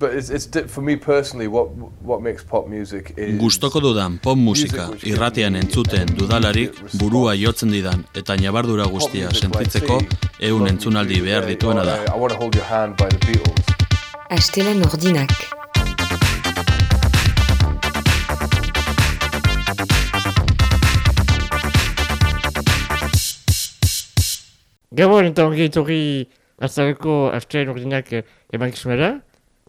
but it's, it's for me personally what what makes pop music is Gustoko dudan pop musika irratian entzuten dudalarik burua jotzen didan eta nabardura guztia sentitzeko ehun entzunaldi behar dituena da. Astela Nordinak. Gabon eta ongi etorri azaleko Astela Nordinak eman kizunera.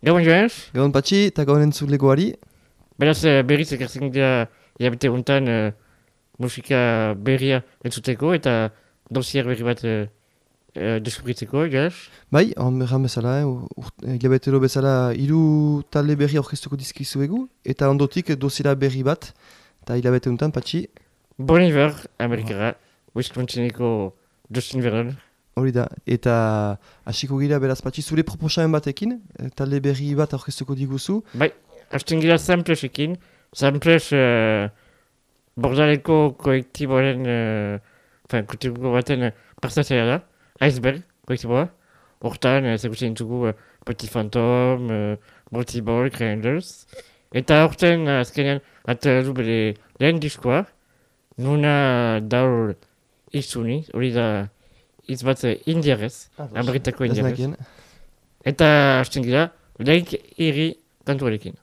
Gabon joaz? Gabon patxi eta gabon entzut legoari. Beraz eh, berriz ekartzen dira jabete honetan uh, musika berria entzuteko eta dosier berri bat uh, uh, deskubritzeko, joaz? Bai, hon berran bezala, eh, jabetero bezala hiru talde berri aurkeztuko dizkizu egu eta ondotik dosiera berri bat eta hilabete honetan patxi. Bon hiver, Amerikara, Wisconsineko Justin Vernon. Hori da, eta hasiko gira beraz patxi zure proposamen batekin, eh, talde berri bat aurkeztuko diguzu. Bai, hasten gira Samplesekin, Samples uh, bordaleko kolektiboaren, uh, enfin, kolektibo baten uh, partatzea da, Iceberg kolektiboa, hortan, uh, zekutzen dugu uh, Petit Phantom, uh, Multiball, Creanders, eta horten uh, azkenean atera du bere lehen diskoa, nuna daur izuni, hori da, hitz bat indiarez, ameritako indiarez. Eta hasten gira, leik iri kantuarekin.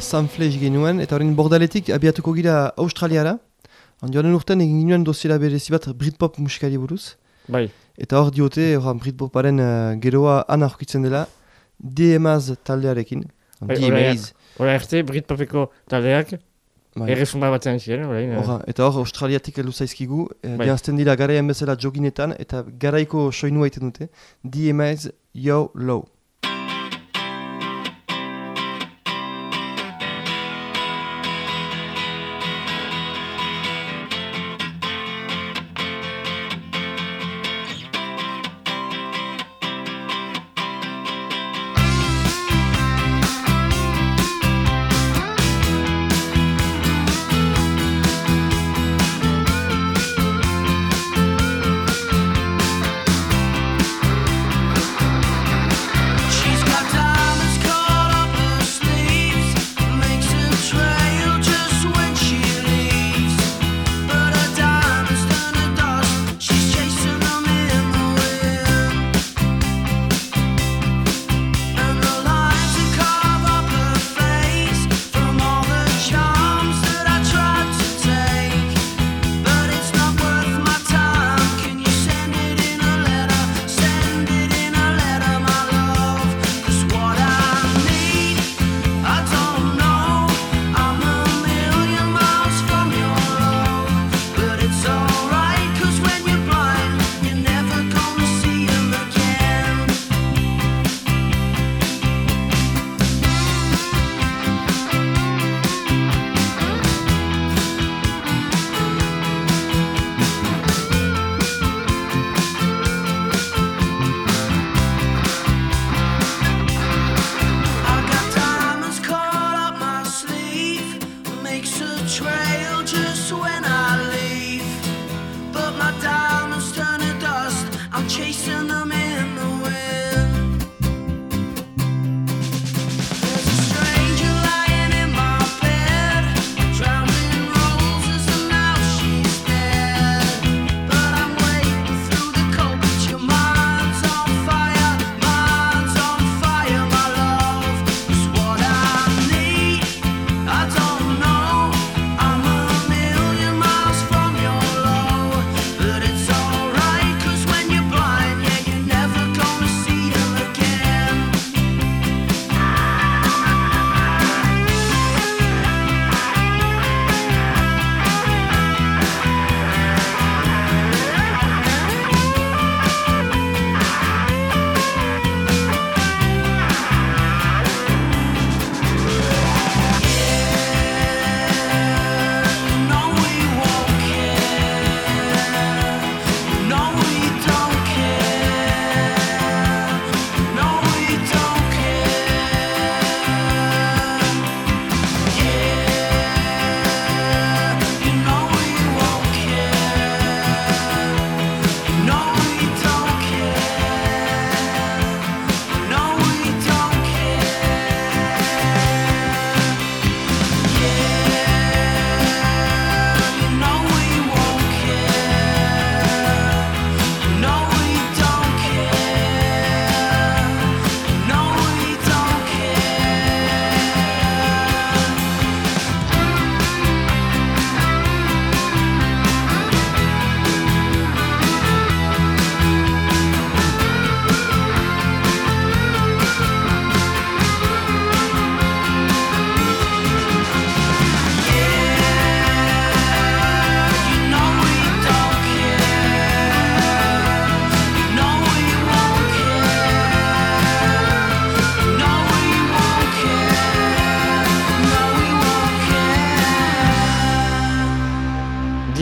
Sanflex genuen, eta horren bordaletik abiatuko gira Australiara. Joanen urtean egin ginen doziela berezi bat Britpop musikari buruz. Bai. Eta hor diote, hor Britpoparen uh, geroa ana aurkitzen dela DMAZ taldearekin. Bai, DMAZ. Hora erte, Britpopeko taldeak bai. erresuma batean ziren, orain. Eh. Hora, eta hor Australiatik elu eh, bai. diazten dira garaian bezala joginetan, eta garaiko soinua egiten dute, DMAZ Yo Low.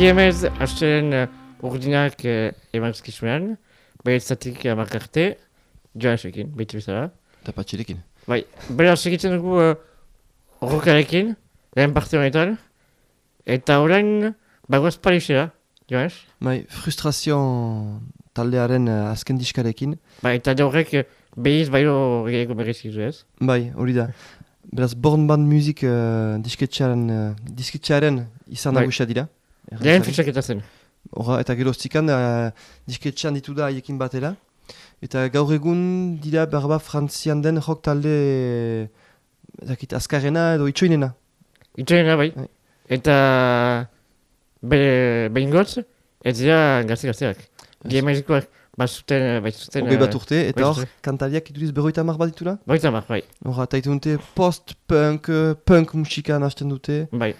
Diemez, hastelen uh, urdinak uh, eman eskisunan, e, behetzatik amarkarte, joasekin, beti bezala. Eta patxirekin. Bai, bera segitzen dugu uh, horrokarekin, lehen parte honetan, eta orain bagoaz Parisera, joaz? Bai, frustrazio taldearen uh, e, azken diskarekin. Bai, eta horrek uh, e, behiz baino gehiago berrezizu ez? Bai, hori da. Beraz, Born Band Music uh, disketxearen, uh, izan bai. dira. Lehen fitxaketa zen. Horra, eta gero ostikan eh, uh, disketxean ditu da haiekin batera. Eta gaur egun dira berba frantzian den jok talde dakit, azkarena edo itxoinena. Itxoinena bai. Hai. Eta be, behingotz ez dira gazte-gazteak. Gemezikoak bazuten... Eh, Ogei bat eh, urte eta hor kantariak ituriz berroita mar bat ditula? Berroita mar, bai. Horra, eta post-punk, punk musika nazten dute. Bai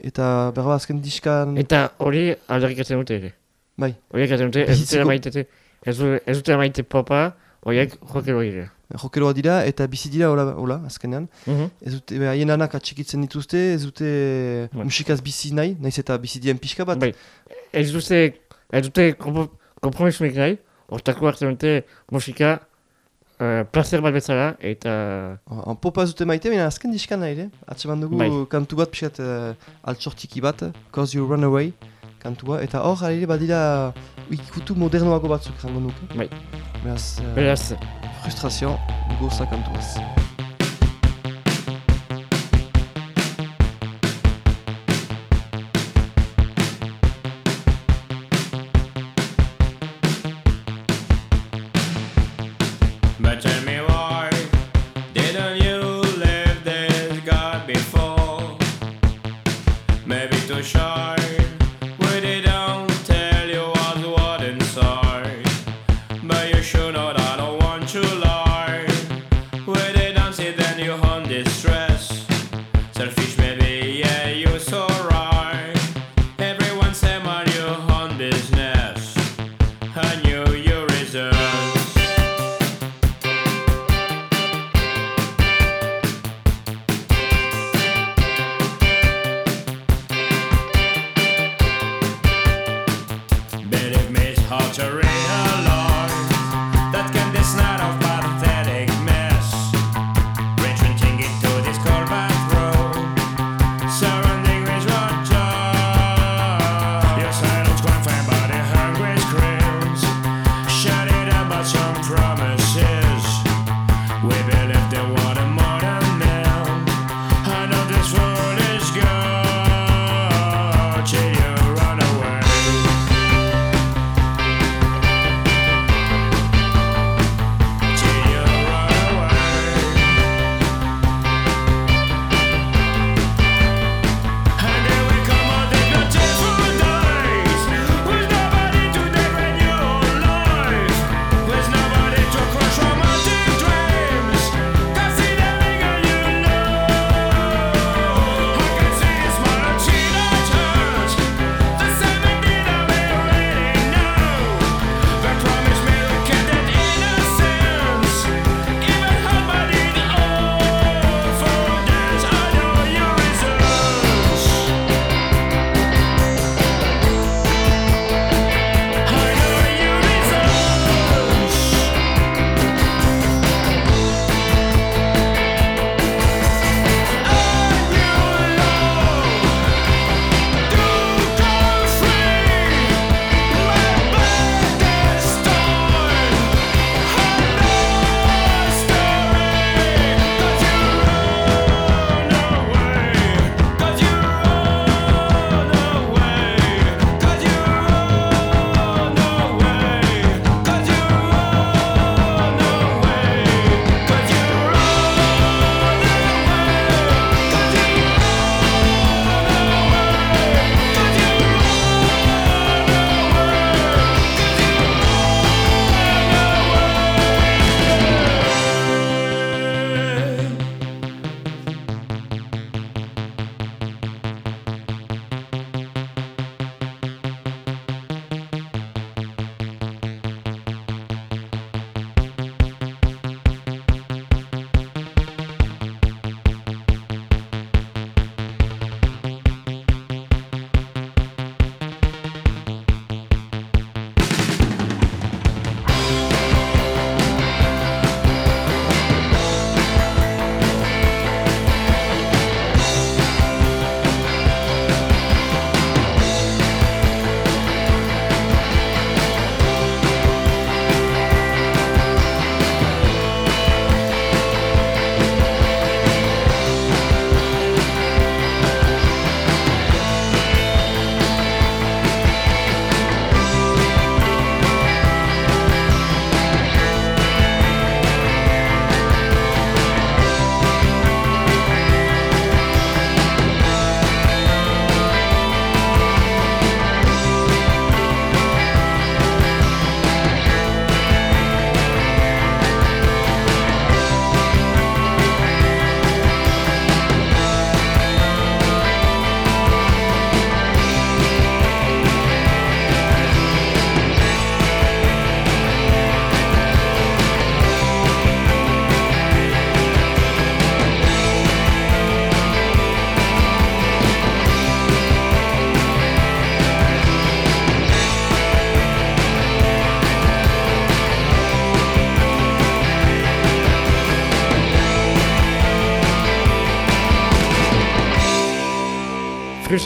eta berba azken diskan... Eta hori aldarrikatzen dute ere. Bai. Horiek atzen dute, ez dutela Bizitzeko- maite, ez, ez dutela maite popa, horiek jokero ere. Jokeroa dira, eta bizi dira, hola, hola azkenean. Mhm. Ez dute, be, haien lanak atxikitzen dituzte, ez dute Bai. musikaz bizi nahi, naiz eta bizi dien pixka bat. Bai. Ez dute, ez dute konpromisorik nahi, hortako hartzen dute musika uh, placer bat bezala, eta... Han popa ez dute maite, baina azken diskan nahi, ere. Atseman dugu Bai. kantu bat pixkat uh, altsortiki bat, Cause You Run Away kantua, eta hor, ere, badira ikutu modernoago batzuk jango nuke. Bai. Beraz, uh, Beraz, frustrazio, goza kantuaz.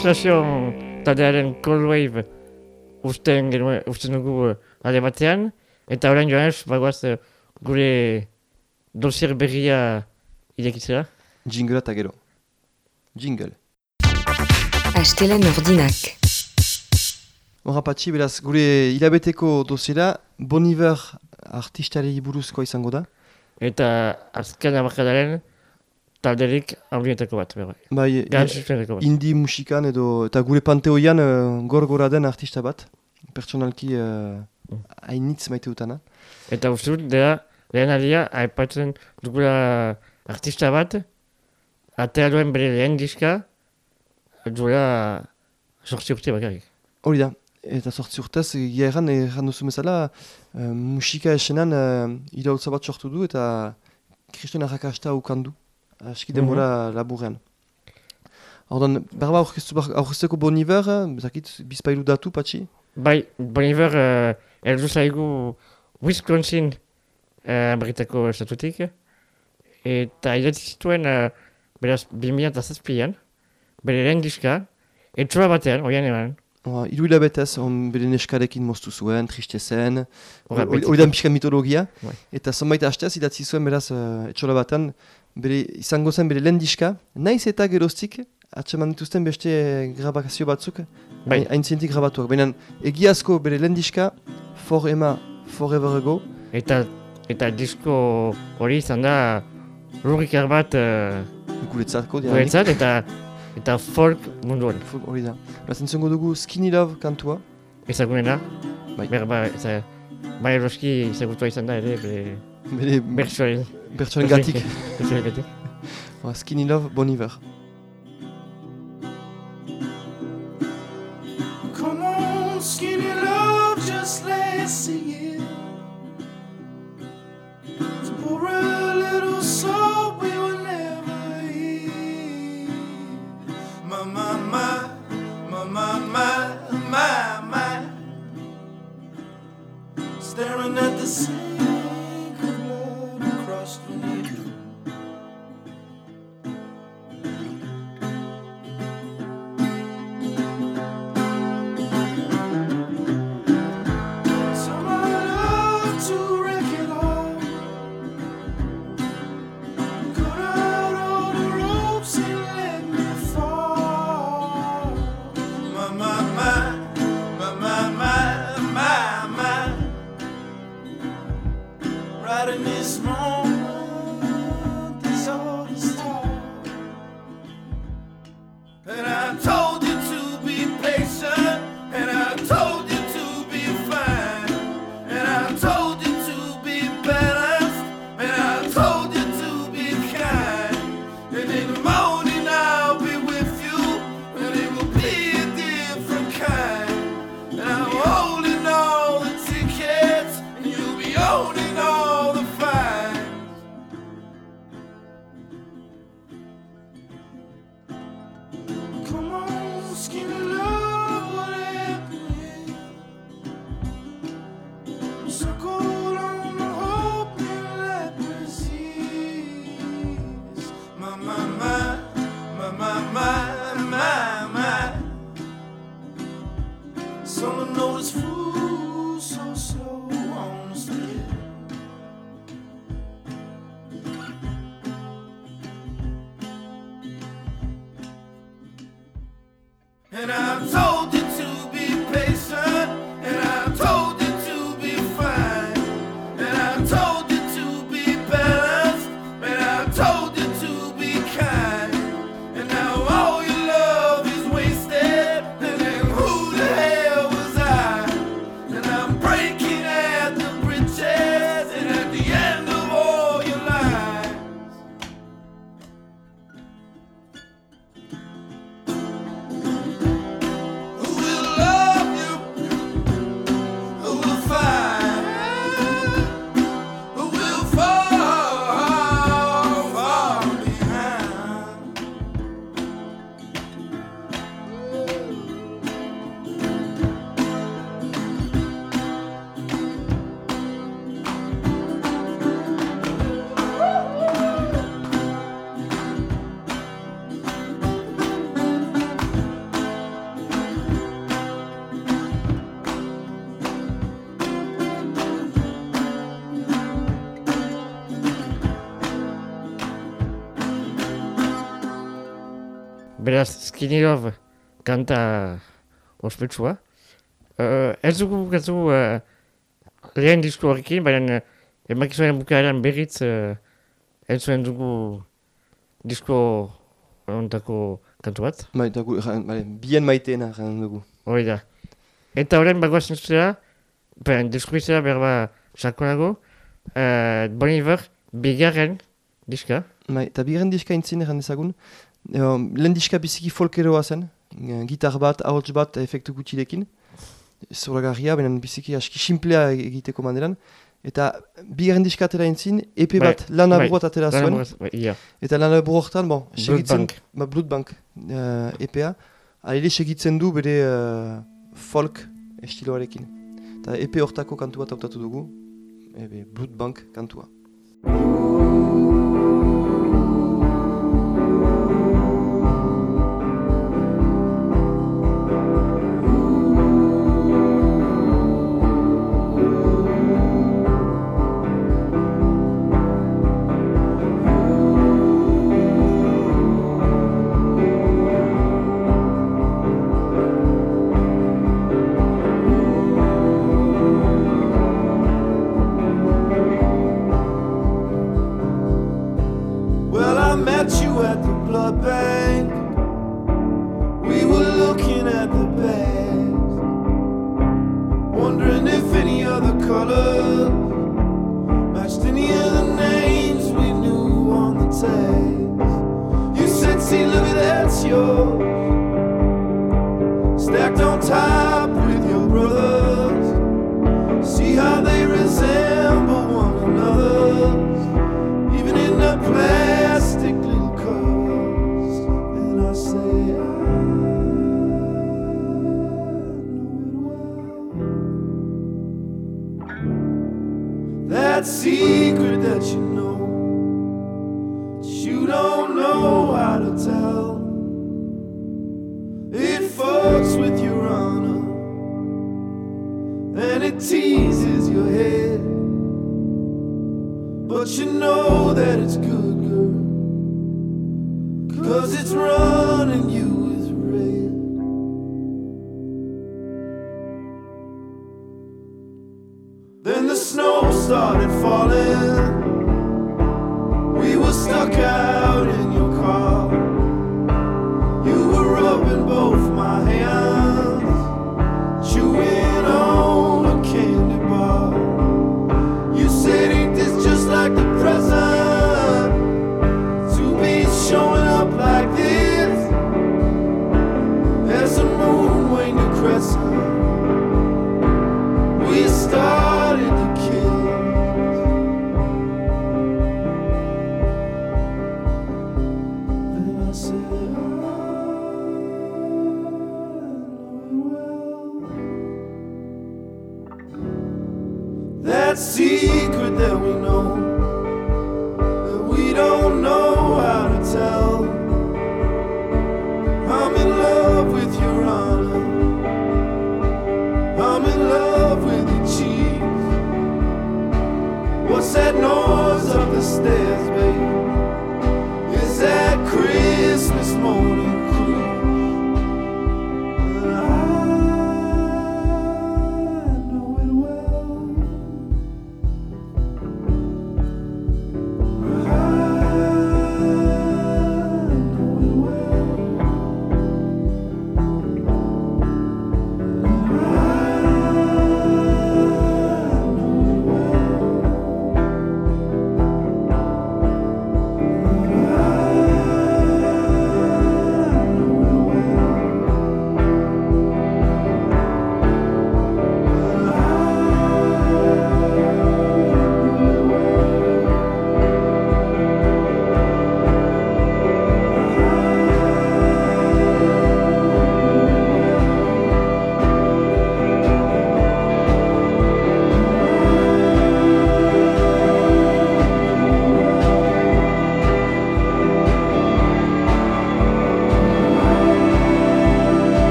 Frustrazio taldearen Cold Wave usten, genuen, usten dugu alde batean, eta orain joan ez, bagoaz gure dosier berria irekitzera. Jingle eta gero. Jingle. Astelen ordinak. Horra patxi, beraz, gure hilabeteko dosiera, Bon Iver artistari buruzkoa izango da. Eta azken amarkadaren talderik handietako bat, berbai. Bai, bat. indie musikan edo, eta gure panteoian uh, gor-gora den artista bat. Pertsonalki uh, hainitz maite dutana. Eta uste dut, dela, lehen adia, aipatzen dugula artista bat, atea duen bere lehen diska, duela sortzi urte bakarrik. Hori da, eta sortzi urtez, egia erran, erran duzu bezala, uh, musika esenan uh, irautza bat sortu du eta kriston arrakasta ukandu, aski denbora laburrean. Ordan, berba aurkezteko Bon Iver, eh, zakit, bizpailu datu, patxi? Bai, Boniver, uh, eldu zaigu Wisconsin uh, Britako estatutik, eta idatzi zituen, uh, beraz, 2007an, bere lehen diska, etxoa batean, oian eman, Oa, Hiru hilabetez, on bere neskarekin moztu zuen, triste zen, da pixka mitologia, Bai. eta zonbait hastez idatzi zuen beraz uh, etxola batan, bere, izango zen bere lehen diska, naiz eta geroztik, atseman dituzten beste grabazio batzuk, Bai. hain- haintzintik grabatuak. Baina egiazko bere lehen diska, For Emma Forever Ago, eta, eta disko hori izan da lurrikar bat uh, guretzatko, dianik. guretzat, eta, eta folk munduan. Fu- Hori da. Beraz entzongo dugu Skinny Love kantua, Ezagunena, Bai. berba, eza, bai eroski ezagutua izan da ere, bere bere bertsoaren. Bertsoen gatik. Bertsoaren gatik. Oa, Skinny Love, Bon Iver. Beraz Skinny Love kanta ospetsua. Uh, ez dugu gazu uh, lehen disko horrekin, baina uh, emakizuaren bukaeran berriz uh, entzuen dugu disko ontako kantu bat. Bale, bien maiteena erran dugu. Hori da. Eta horren bagoaz entzutera, ben, deskubitzera berba sakonago, uh, Bon Iver, bigarren diska. Bai, eta bigarren diska intzin erran dezagun. Eo, lehen diska biziki folkeroa zen, eh, gitar bat, ahots bat, efektu gutxirekin. Zoragarria, benen biziki aski simplea egiteko manderan. Eta bigarren diska atera intzin, EP Bai, bat lan bai, aburu bat atera zuen. Bai. Eta lan aburu horretan, bon, segitzen, Bloodbank. ba, Bloodbank uh, EPA. Alele segitzen du bere eh, folk estiloarekin. Eta EP hortako kantu bat hautatu dugu, ebe, Bloodbank kantua.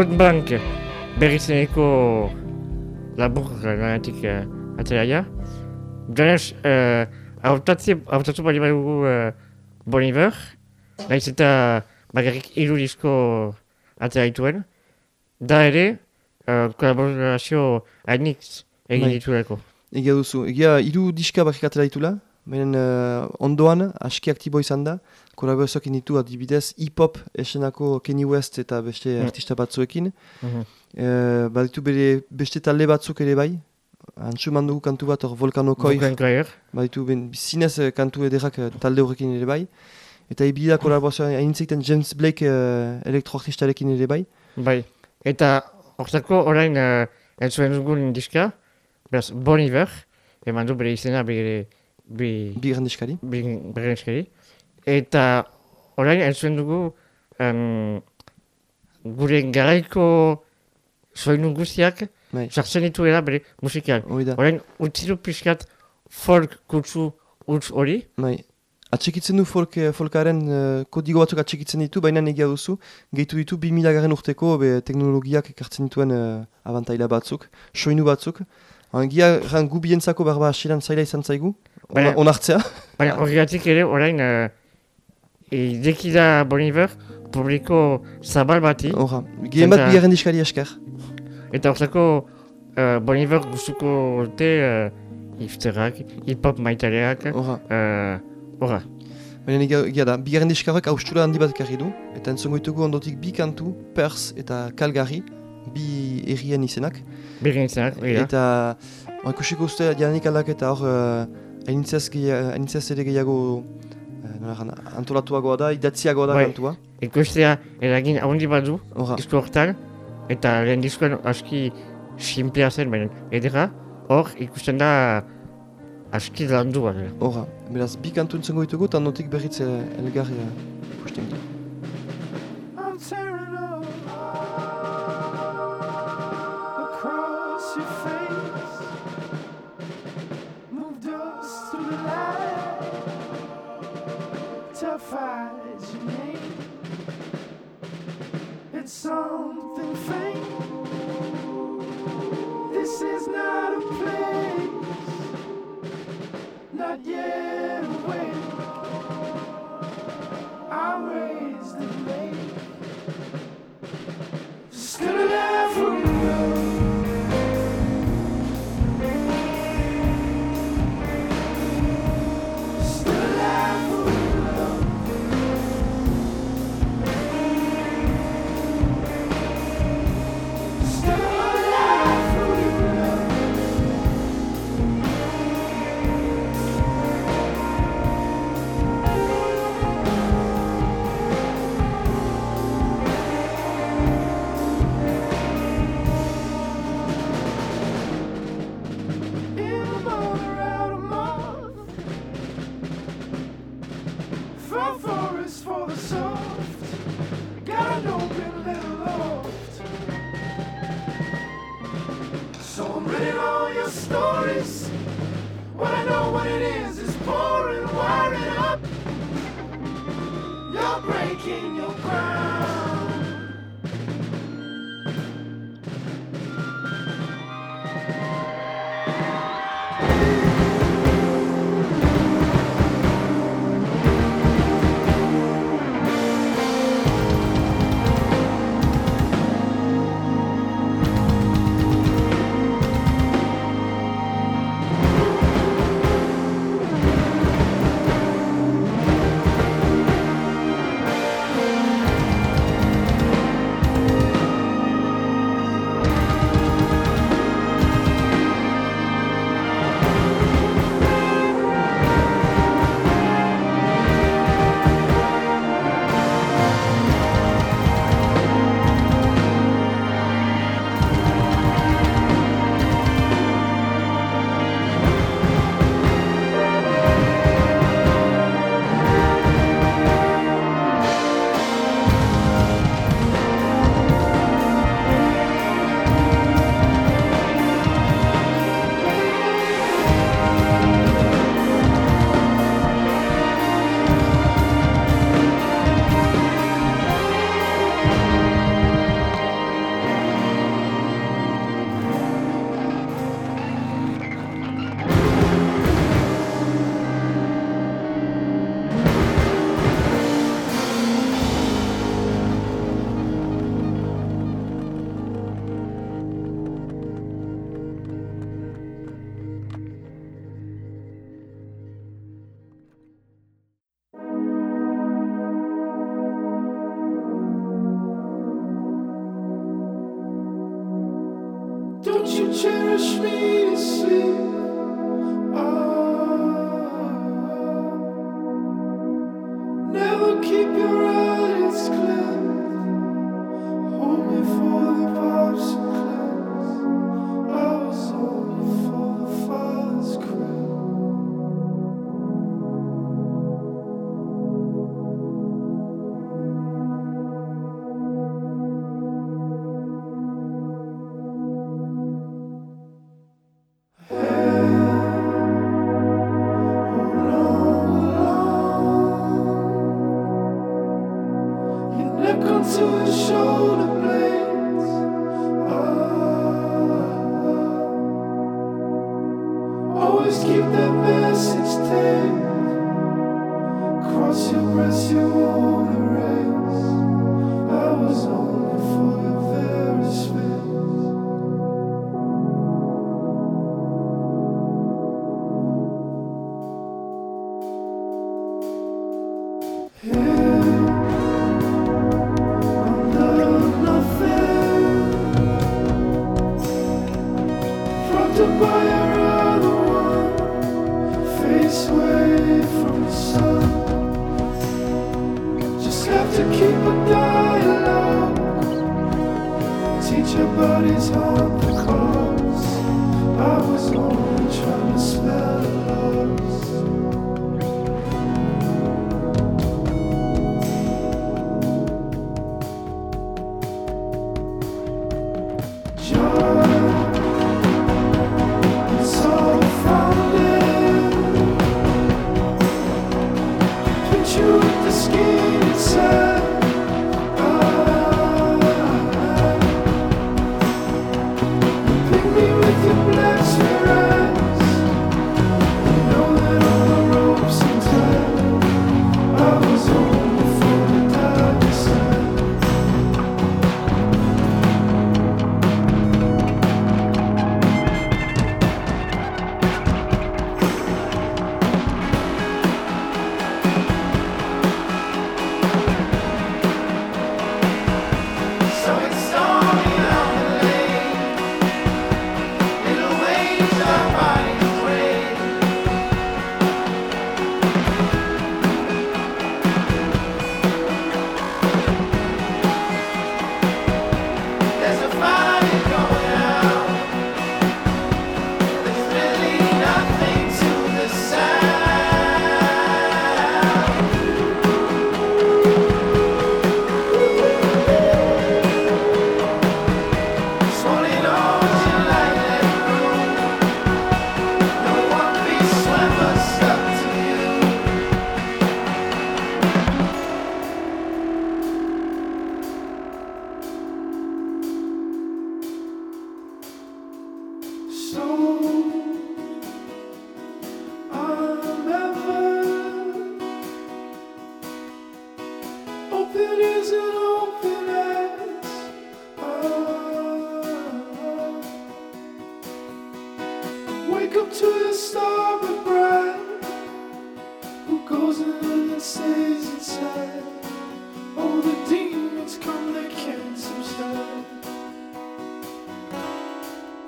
Good Bank berrizeneko labur lanatik uh, atelaia. Janez, uh, hautatzu bali badugu uh, Bon Iver, nahiz eta bakarrik hiru disko atelaituen, da ere, uh, kolaborazio hainitz egin Bai. ditulako. Egia duzu, egia hiru diska bakik atera ditula, baina uh, ondoan aski aktibo izan da, kolaborazioak ditu adibidez hip-hop esenako Kenny West eta beste Mm. artista batzuekin. Mhm. Uh, baditu bere beste talde batzuk ere bai, antxu dugu kantu bat hor Volcano Koi, Choir. baditu ben, zinez eh, kantu ederrak eh, talde horrekin ere bai. Eta ibili da kolaborazioa hainitzeiten James Blake uh, elektroartistarekin ere bai. Bai, eta hortako orain uh, entzuen dugun diska, beraz Bon Iver, eman du bere izena bere bi, Bi diskari. bi, bere eskari. Eta orain entzuen dugu um, gure garaiko soinu guztiak Bai. sartzen dituela bere da. Orain utzi du pixkat folk kutsu utz hori, Bai. Atxekitzen du folk, eh, folkaren uh, kodigo batzuk atxekitzen ditu, baina egia duzu, gehitu ditu 2000 garen urteko be, teknologiak ekartzen dituen uh, abantaila batzuk, soinu batzuk. Angia, ran gu bientzako berba asiran zaila izan zaigu, Baina- ona- onartzea. baina horregatik ere orain uh, ideki da Bon Iver publiko zabal bati. Horra, gehen bat Eta- bigarren diskari esker. Eta hortako uh, Bon Iver gustuko dute uh, hipsterrak, hip-hop maitaleak, Horra, uh, horra. baina egia, egia da, bigarren diskarrak austura handi bat ekarri du, eta entzongo ditugu ondotik bi kantu, Pers eta Kalgari, bi errien izenak. Izanak, hori da. Eta ba, ikusiko uste jadanik aldaketa hor uh, hainitzez ere gehiago gana, antolatuagoa da, idatziagoa da Bai. kantua. Ikustea eragin handi bat du, disko hortan, eta lehen diskoan aski simplea zen, baina edera, hor ikusten da aski landu bat. dela. horra. Beraz, bi kantu entzongo ditugu, eta notik berriz uh, elgarri uh, ikusten dut.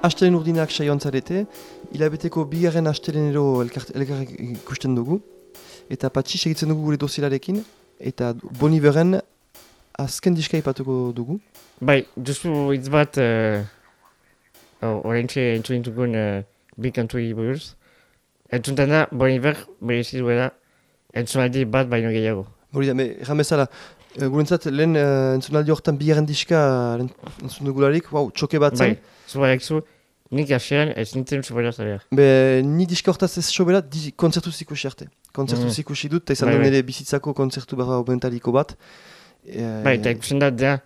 Astelen urdinak saioantzarete, hilabeteko bigarren astelenero elkar, ikusten dugu, eta patxi segitzen dugu gure dosilarekin, eta Boniveren azken diska ipatuko dugu. Bai, duzu hitz bat, uh, horrentxe entzun dugun uh, bi kantui buruz. Entzuntan da, Boniver berezi duela entzunaldi bat baino gehiago. Hori da, erran bezala, e, gurentzat lehen uh, entzunaldi horretan bigarren diska lehen entzun dugularik, wow, txoke bat zen. Bai, zubarak zu, nik asean ez nintzen zubera zalea. Be, ni diska hortaz ez sobera, di, kontzertu zikusi arte. Kontzertu Mhm. zikusi dut, eta izan Bai, bai. ere bizitzako kontzertu barra obentaliko bat. E, Bai, eta ikusten da, dea,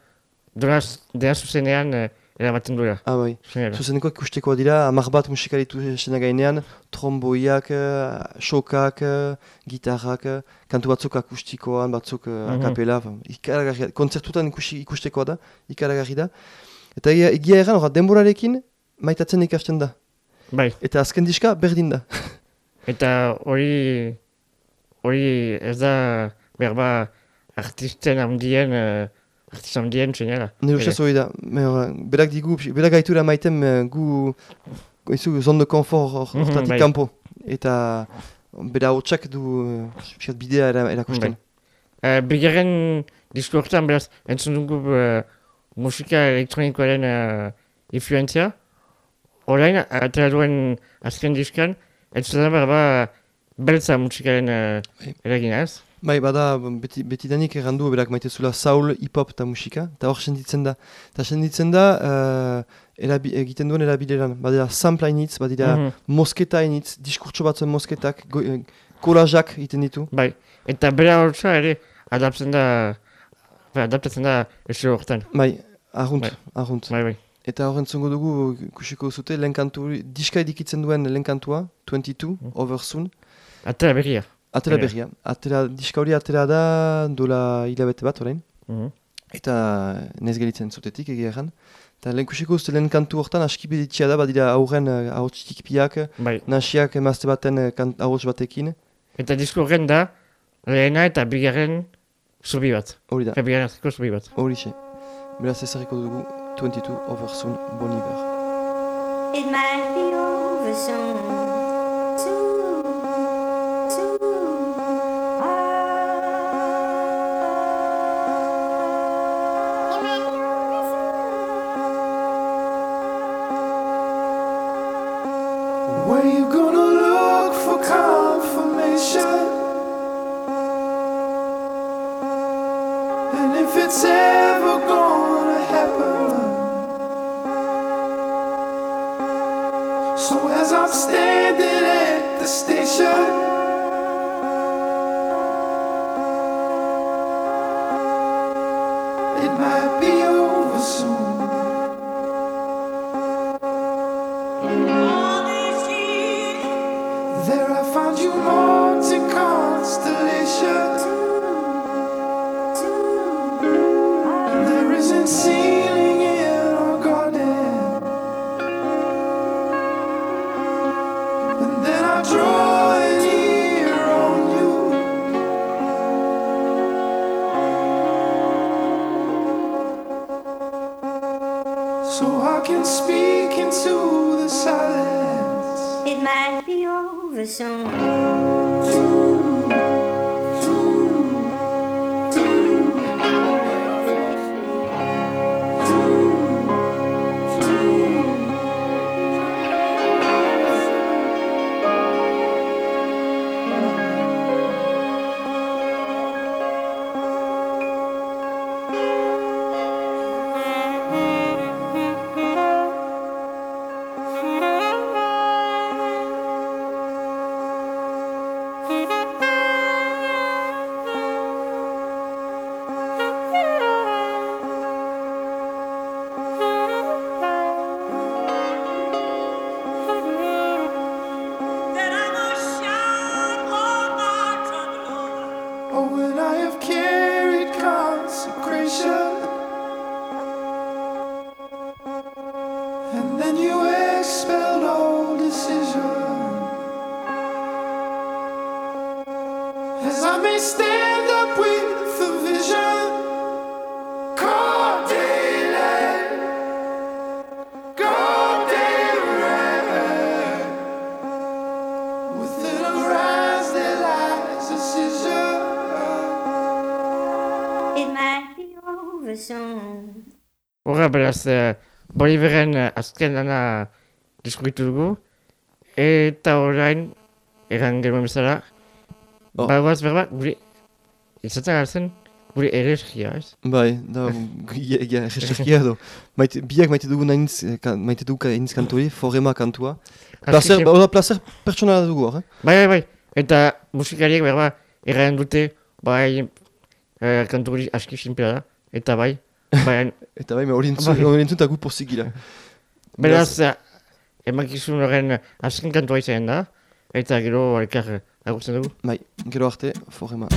dea, dea zuzenean uh, erabaten duela. Ah, bai. Zuzeneko ikustekoa dira, hamar bat musikaritu esena gainean, tromboiak, eh, sokak, eh, gitarrak, eh, kantu batzuk akustikoan, batzuk mm Mhm. akapela, ikaragarri da. Kontzertutan ikusi, ikustekoa da, ikaragarri da. Eta egia erran, orra, denborarekin, maitatzen ikasten da. Bai, Eta azken diska, berdin da. eta hori, hori ez da, berba, artisten handien, uh, artista handien txinela. Nire ustez hori da. Me, orra, berak digu, berak gaitura maiten eh, gu, goizu, zon de konfor hor- Mhm, hortatik bai. kanpo. Eta bera hotxak du uh, bidea era, erakusten. Uh, bigarren disko horretan, beraz, entzun dugu uh, musika elektronikoaren uh, influenzia. Orain, atera duen azken diskan, entzun da berba beltza musikaren uh, Bai. eragina ez. Bai, bada, beti, betidanik errandu berak maite zula soul, hip-hop eta musika, eta hor senditzen da. Eta senditzen da, uh, erabi, egiten duen erabileran. Badira sample hainitz, badira Mhm. mosketa hainitz, diskurtso batzuen mosketak, go, eh, kolajak egiten ditu. Bai, eta bera hortza ere adaptzen da, bai, adaptatzen da ez horretan. Bai, arrunt, Bai. arrunt. Bai, bai. Eta horren zongo dugu kusiko zute, lehen kantu, hori- diska edikitzen duen lehen kantua, 22, Over Soon. Atera berria. Atera berria. Atera, diska hori atera da dola hilabete bat orain. Mhm. Eta nez gelitzen zutetik egia erran. Eta lehen kusiko zute lehen kantu hortan aski beditxia da, badira aurren uh, ahotsikik piak, Bai. nasiak emazte baten kant- ahots batekin. Eta disko horren da, lehena eta bigarren zubi bat. Hori da, Eta bigarren arteko zubi bat. hori xe. Beraz ezarriko dugu 22 Over Soon, Bon Iver. It might be over soon. Soon, beraz, uh, Boliveren uh, azken lana diskuritu dugu. Eta orain, eran genuen bezala, Oh. bagoaz berba, gure, izaten galtzen, gure ereskia, ez? Bai, da, egia, egia, egia edo. Maite, biak maite dugu nainz, eh, kan, maite dugu nainz kantu hori, forema kantua. Placer, Azken- hori placer pertsonala dugu hor, eh? Bai, bai, bai. Eta musikariek berba, erran dute, bai, uh, kantu hori aski sinpela da. Eta bai, bai, Eta bai, me hori entzun, Bai. hori entzun eta gu pozik gira. beraz, uh, emakizun horren azken kantua izan da. Eta gero, elkar, agurtzen dugu. Bai, gero arte, forema.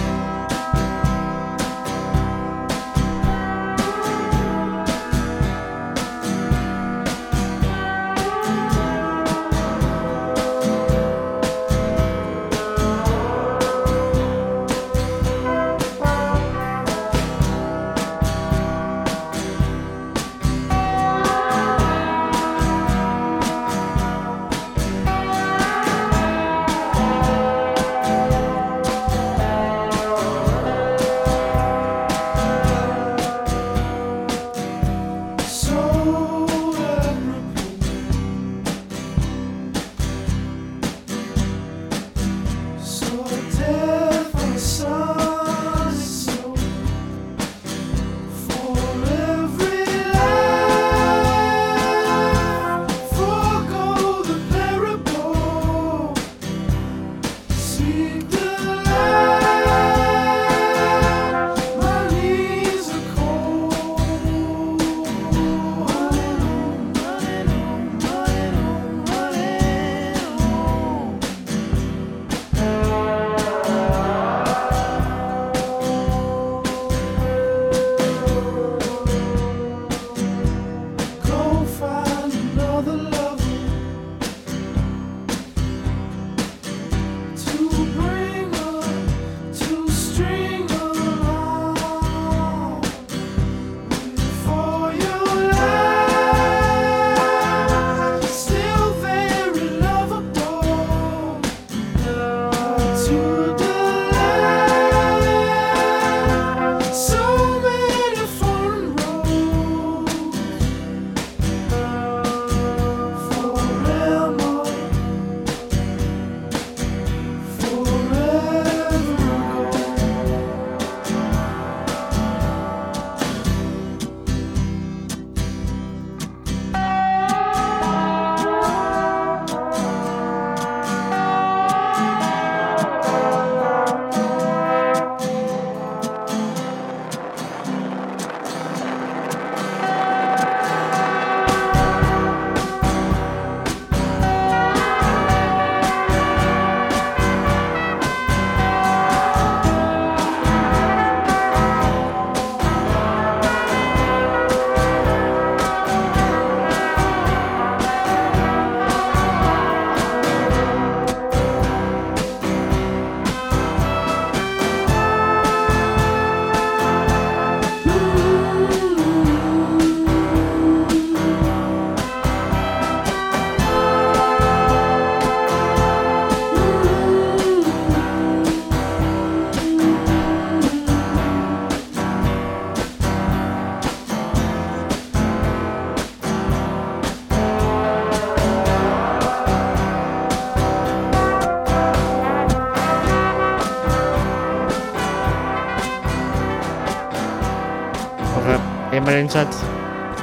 Emarentzat.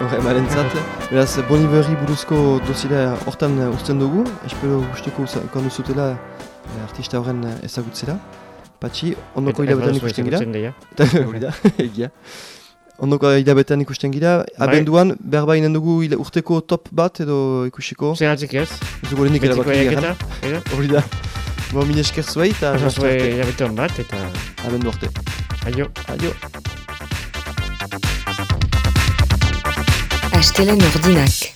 Hor, emarentzat. Beraz, Boni Berri buruzko dozila hortan eh, uzten dugu. Espero guzteko ukan duzutela eh, artista horren eh, ezagutzera. Patxi, ondoko hilabetean ikusten gira. Eta hori da, egia. Ondoko hilabetean ikusten gira. Abenduan, berba inen dugu urteko top bat edo ikusiko. Zeratik ez. Ez dugu lehenik Betiko erabaki eraketa. garen. Edo? Hori da. Bo, mine esker zuei eta arte. hilabete hon bat eta Abendu arte. aio. Adio. Astelen ordinak.